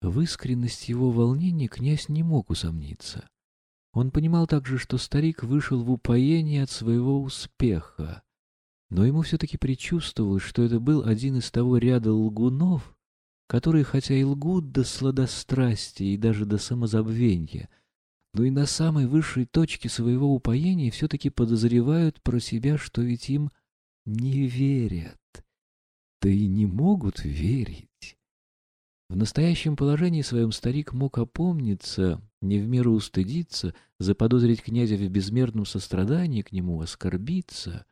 В искренность его волнения князь не мог усомниться. Он понимал также, что старик вышел в упоение от своего успеха, но ему все-таки предчувствовалось, что это был один из того ряда лгунов, которые, хотя и лгут до сладострастия и даже до самозабвения, но и на самой высшей точке своего упоения все-таки подозревают про себя, что ведь им не верят, да и не могут верить. В настоящем положении своем старик мог опомниться, не в меру устыдиться, заподозрить князя в безмерном сострадании к нему, оскорбиться.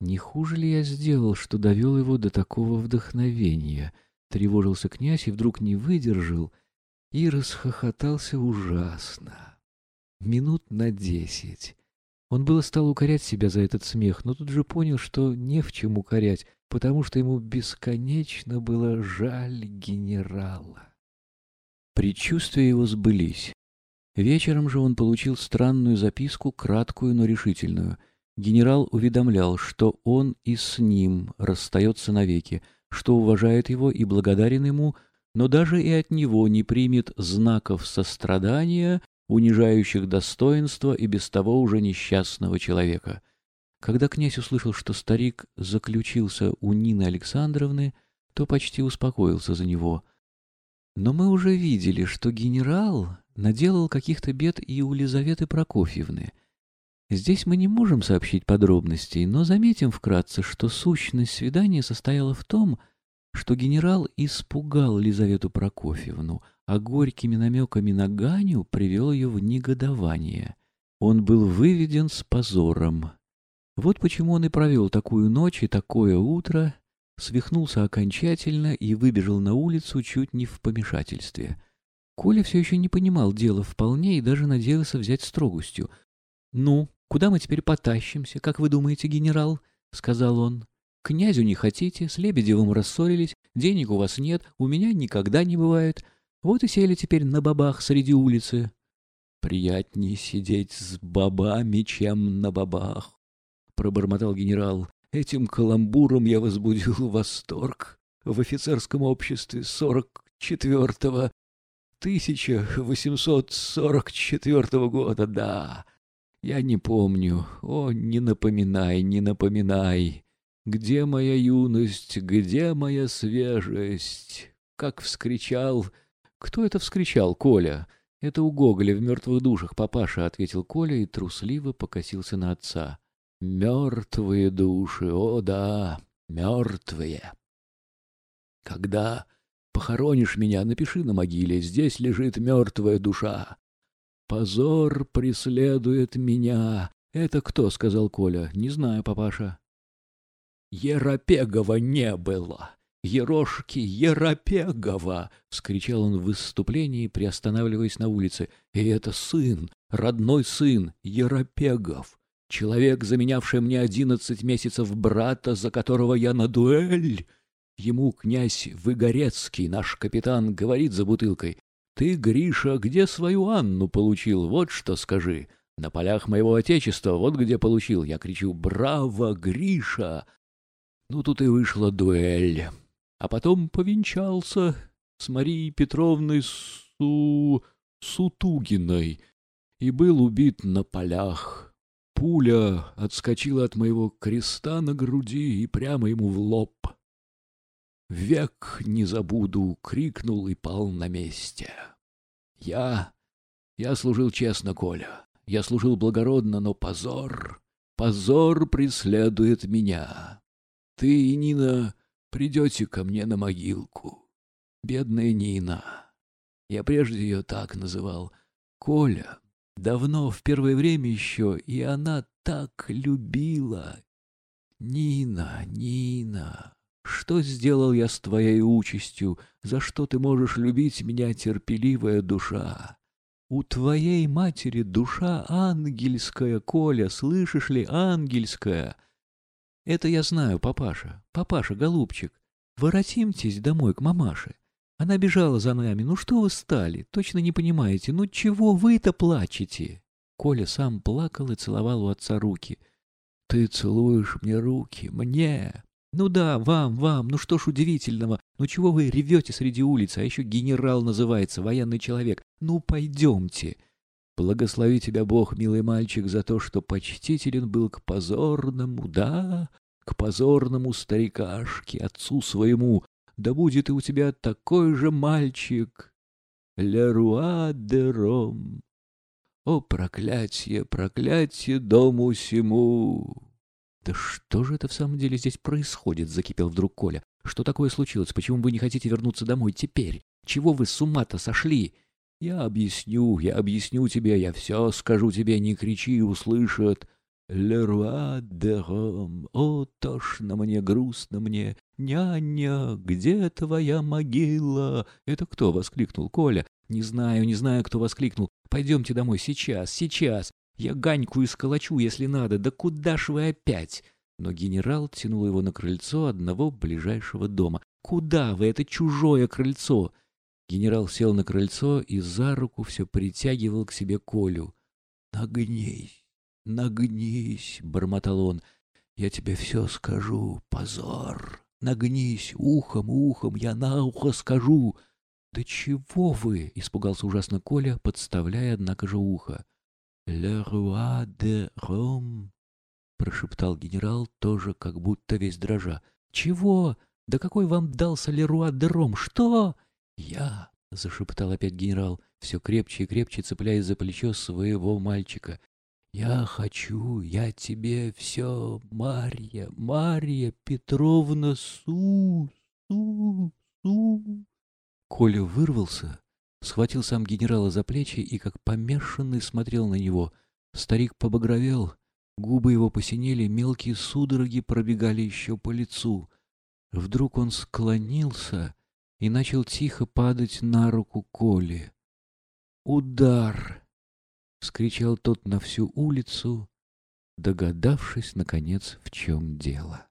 Не хуже ли я сделал, что довел его до такого вдохновения? Тревожился князь и вдруг не выдержал и расхохотался ужасно. Минут на десять. Он было стал укорять себя за этот смех, но тут же понял, что не в чем укорять, потому что ему бесконечно было жаль генерала. Предчувствия его сбылись. Вечером же он получил странную записку, краткую, но решительную. Генерал уведомлял, что он и с ним расстается навеки, что уважает его и благодарен ему, но даже и от него не примет знаков сострадания, унижающих достоинство и без того уже несчастного человека — когда князь услышал, что старик заключился у Нины Александровны, то почти успокоился за него. Но мы уже видели, что генерал наделал каких-то бед и у Лизаветы Прокофьевны. Здесь мы не можем сообщить подробностей, но заметим вкратце, что сущность свидания состояла в том, что генерал испугал Лизавету Прокофьевну, а горькими намеками на Ганю привел ее в негодование. Он был выведен с позором. Вот почему он и провел такую ночь и такое утро, свихнулся окончательно и выбежал на улицу чуть не в помешательстве. Коля все еще не понимал дела вполне и даже надеялся взять строгостью. «Ну, куда мы теперь потащимся, как вы думаете, генерал?» — сказал он. «Князю не хотите, с Лебедевым рассорились, денег у вас нет, у меня никогда не бывает. Вот и сели теперь на бабах среди улицы». «Приятнее сидеть с бабами, чем на бабах», — пробормотал генерал. «Этим каламбуром я возбудил восторг в офицерском обществе сорок четвертого, 1844 года, да. Я не помню. О, не напоминай, не напоминай. Где моя юность, где моя свежесть? Как вскричал... Кто это вскричал, Коля? Это у Гоголя в «Мертвых душах», папаша, — ответил Коля и трусливо покосился на отца. Мертвые души, о да, мертвые. Когда похоронишь меня, напиши на могиле, здесь лежит мертвая душа. Позор преследует меня. Это кто, сказал Коля. Не знаю, папаша. Еропегова не было. Ерошки Еропегова! — вскричал он в выступлении, приостанавливаясь на улице. — И это сын, родной сын, Еропегов. Человек, заменявший мне одиннадцать месяцев брата, за которого я на дуэль. Ему князь Выгорецкий, наш капитан, говорит за бутылкой. Ты, Гриша, где свою Анну получил? Вот что скажи. На полях моего отечества, вот где получил. Я кричу «Браво, Гриша!» Ну, тут и вышла дуэль. А потом повенчался с Марией Петровной Су... Сутугиной и был убит на полях. Пуля отскочила от моего креста на груди и прямо ему в лоб. «Век не забуду!» — крикнул и пал на месте. «Я... я служил честно, Коля. Я служил благородно, но позор... позор преследует меня. Ты и Нина придете ко мне на могилку. Бедная Нина. Я прежде ее так называл. Коля, Давно, в первое время еще, и она так любила. Нина, Нина, что сделал я с твоей участью? За что ты можешь любить меня, терпеливая душа? У твоей матери душа ангельская, Коля, слышишь ли, ангельская? Это я знаю, папаша, папаша, голубчик. Воротимтесь домой к мамаше. Она бежала за нами. Ну что вы стали? Точно не понимаете. Ну чего вы-то плачете? Коля сам плакал и целовал у отца руки. Ты целуешь мне руки, мне. Ну да, вам, вам, ну что ж удивительного, ну чего вы ревете среди улицы, а еще генерал называется, военный человек, ну пойдемте. Благослови тебя Бог, милый мальчик, за то, что почтителен был к позорному, да, к позорному старикашке, отцу своему, да будет и у тебя такой же мальчик. Леруа де Ром. О, проклятие, проклятие дому сему! Да что же это в самом деле здесь происходит? Закипел вдруг Коля. Что такое случилось? Почему вы не хотите вернуться домой теперь? Чего вы с ума-то сошли? Я объясню, я объясню тебе, я все скажу тебе, не кричи, услышат. Леруа де Ром, о, тошно мне, грустно мне. Няня, где твоя могила? Это кто воскликнул Коля? Не знаю, не знаю, кто воскликнул. Пойдемте домой сейчас, сейчас. Я Ганьку исколочу, если надо. Да куда ж вы опять? Но генерал тянул его на крыльцо одного ближайшего дома. Куда вы? Это чужое крыльцо. Генерал сел на крыльцо и за руку все притягивал к себе Колю. Нагнись. «Нагнись!» — бормотал он. «Я тебе все скажу. Позор! Нагнись! Ухом, ухом! Я на ухо скажу!» «Да чего вы?» — испугался ужасно Коля, подставляя, однако же, ухо. «Le roi de Rome!» — прошептал генерал, тоже как будто весь дрожа. «Чего? Да какой вам дался Леруа де Ром? Что?» «Я!» — зашептал опять генерал, все крепче и крепче цепляясь за плечо своего мальчика. Я хочу, я тебе все, Марья, Марья Петровна, су, су, су. Коля вырвался, схватил сам генерала за плечи и, как помешанный, смотрел на него. Старик побагровел, губы его посинели, мелкие судороги пробегали еще по лицу. Вдруг он склонился и начал тихо падать на руку Коли. Удар! вскричал тот на всю улицу, догадавшись, наконец, в чем дело.